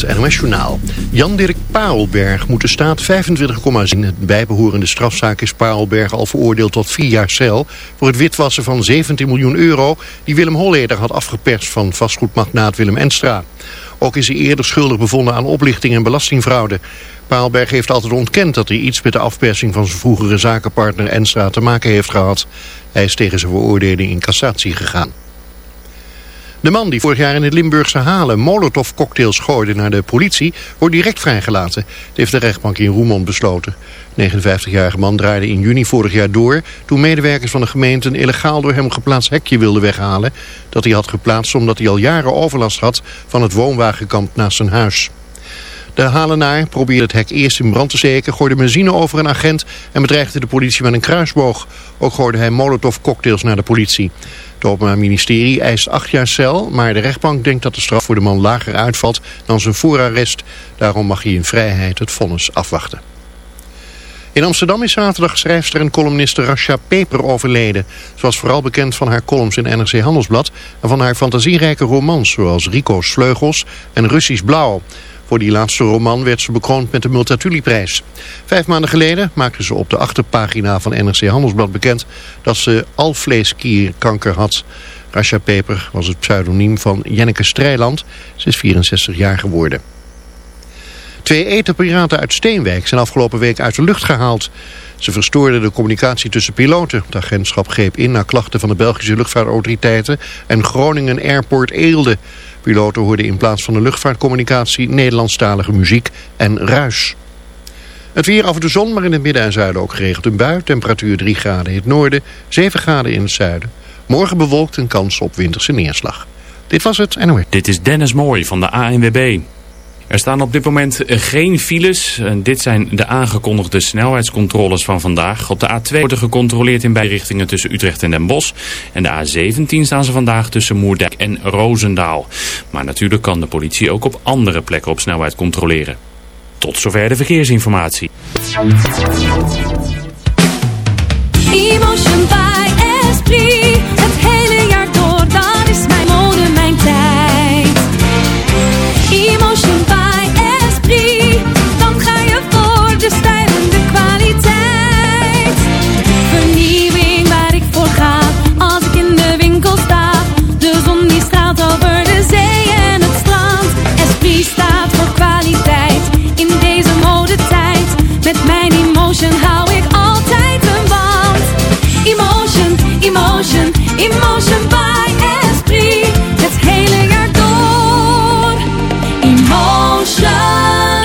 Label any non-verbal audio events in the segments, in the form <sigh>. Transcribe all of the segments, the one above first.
het NOS Journaal. Jan-Dirk Parelberg moet de staat 25,7. Het bijbehorende strafzaak is Parelberg al veroordeeld tot vier jaar cel... voor het witwassen van 17 miljoen euro... die Willem Holleder had afgeperst van vastgoedmagnaat Willem Enstra. Ook is hij eerder schuldig bevonden aan oplichting en belastingfraude. Paalberg heeft altijd ontkend dat hij iets met de afpersing van zijn vroegere zakenpartner Enstra te maken heeft gehad. Hij is tegen zijn veroordeling in cassatie gegaan. De man die vorig jaar in het Limburgse Halen molotovcocktails gooide naar de politie, wordt direct vrijgelaten. Dat heeft de rechtbank in Roermond besloten. De 59-jarige man draaide in juni vorig jaar door toen medewerkers van de gemeente een illegaal door hem geplaatst hekje wilden weghalen. Dat hij had geplaatst omdat hij al jaren overlast had van het woonwagenkamp naast zijn huis. De halenaar probeerde het hek eerst in brand te steken, gooide benzine over een agent en bedreigde de politie met een kruisboog. Ook gooide hij molotovcocktails naar de politie. Het Openbaar Ministerie eist acht jaar cel, maar de rechtbank denkt dat de straf voor de man lager uitvalt dan zijn voorarrest. Daarom mag hij in vrijheid het vonnis afwachten. In Amsterdam is zaterdag schrijfster en columniste Rasha Peper overleden. Ze was vooral bekend van haar columns in NRC Handelsblad... en van haar fantasierijke romans zoals Rico's Vleugels en Russisch Blauw. Voor die laatste roman werd ze bekroond met de Multatuli-prijs. Vijf maanden geleden maakte ze op de achterpagina van NRC Handelsblad bekend... dat ze alvleeskierkanker had. Rasha Peper was het pseudoniem van Jenneke Strijland. Ze is 64 jaar geworden. Twee etenpiraten uit Steenwijk zijn afgelopen week uit de lucht gehaald. Ze verstoorden de communicatie tussen piloten. Het agentschap greep in naar klachten van de Belgische luchtvaartautoriteiten en Groningen Airport Eelde. Piloten hoorden in plaats van de luchtvaartcommunicatie Nederlandstalige muziek en ruis. Het weer af en de zon, maar in het midden en zuiden ook geregeld een bui. Temperatuur 3 graden in het noorden, 7 graden in het zuiden. Morgen bewolkt een kans op winterse neerslag. Dit was het NOS. Dit is Dennis Mooij van de ANWB. Er staan op dit moment geen files. Dit zijn de aangekondigde snelheidscontroles van vandaag. Op de A2 wordt er gecontroleerd in beide richtingen tussen Utrecht en Den Bosch. En de A17 staan ze vandaag tussen Moerdijk en Roosendaal. Maar natuurlijk kan de politie ook op andere plekken op snelheid controleren. Tot zover de verkeersinformatie.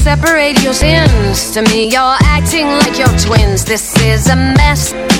separate your sins. To me, you're acting like you're twins. This is a mess.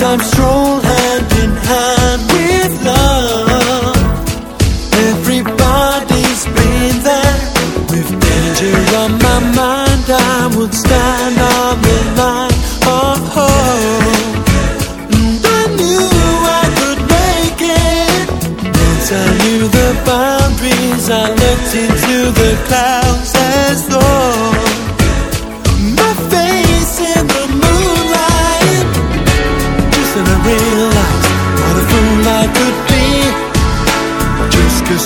Sometimes stroll hand in hand with love. Everybody's been there. With danger on my mind, I would stand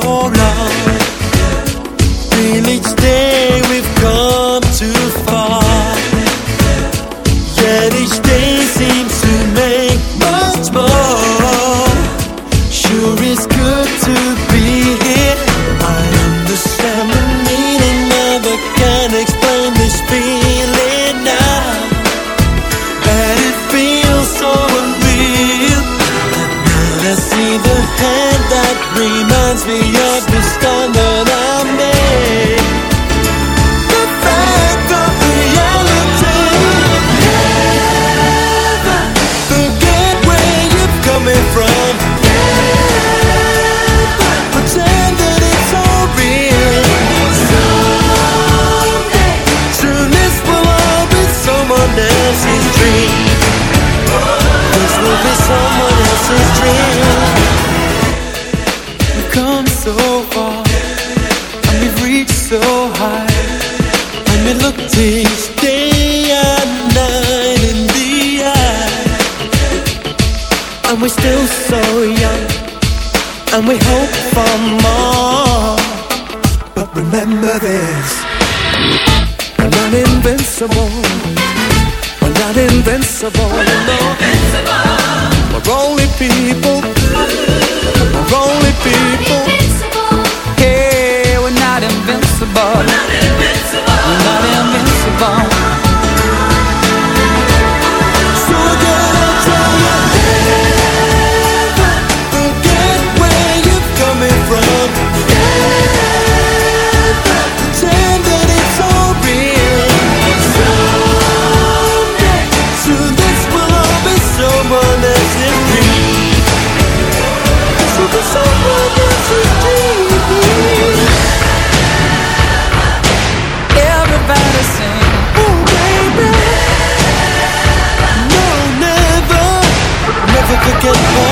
so. people, lonely people. could get more.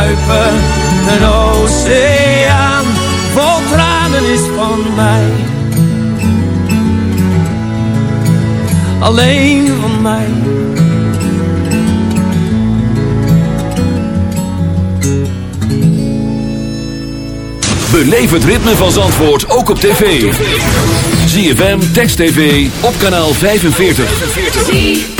Kruipen. Een oceaan vol tranen is van mij. Alleen van mij. Beleef het ritme van Zandvoort ook op tv. ZFM, Text TV, op kanaal 45.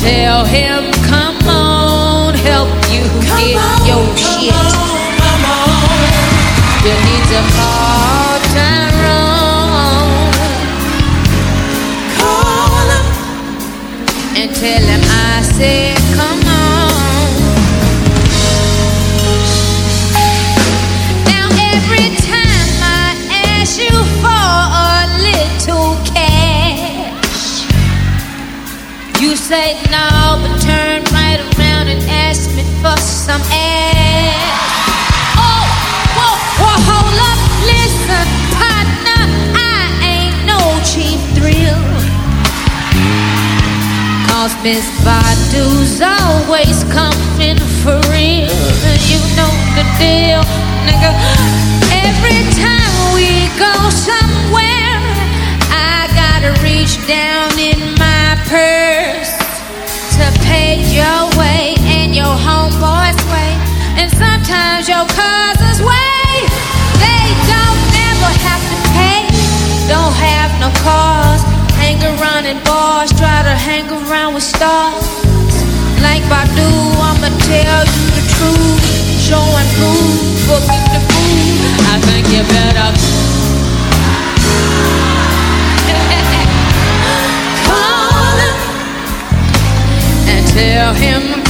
tell him, come on, help you get your shit. On, come on. You need to call Tyrone. Call him and tell him I said, some ass. Oh, whoa, whoa, hold up, listen, partner, I ain't no cheap thrill. Cause Miss Badu's always coming for real. You know the deal, nigga. Every time we go somewhere, I gotta reach down And sometimes your cousin's way. They don't never have to pay, don't have no cars. Hang around in bars, try to hang around with stars. Like I'ma tell you the truth. Show and prove, forget the. I think you better <laughs> call him and tell him,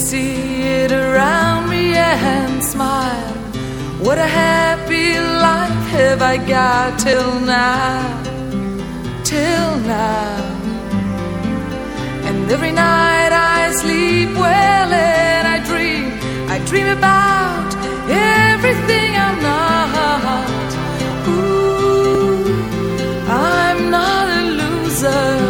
see it around me and smile. What a happy life have I got till now, till now. And every night I sleep well and I dream, I dream about everything I'm not. Ooh, I'm not a loser.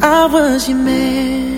I was your man.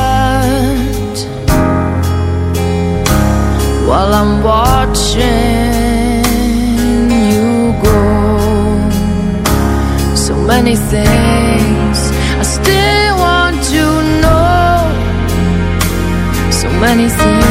while I'm watching you grow. So many things I still want to know. So many things.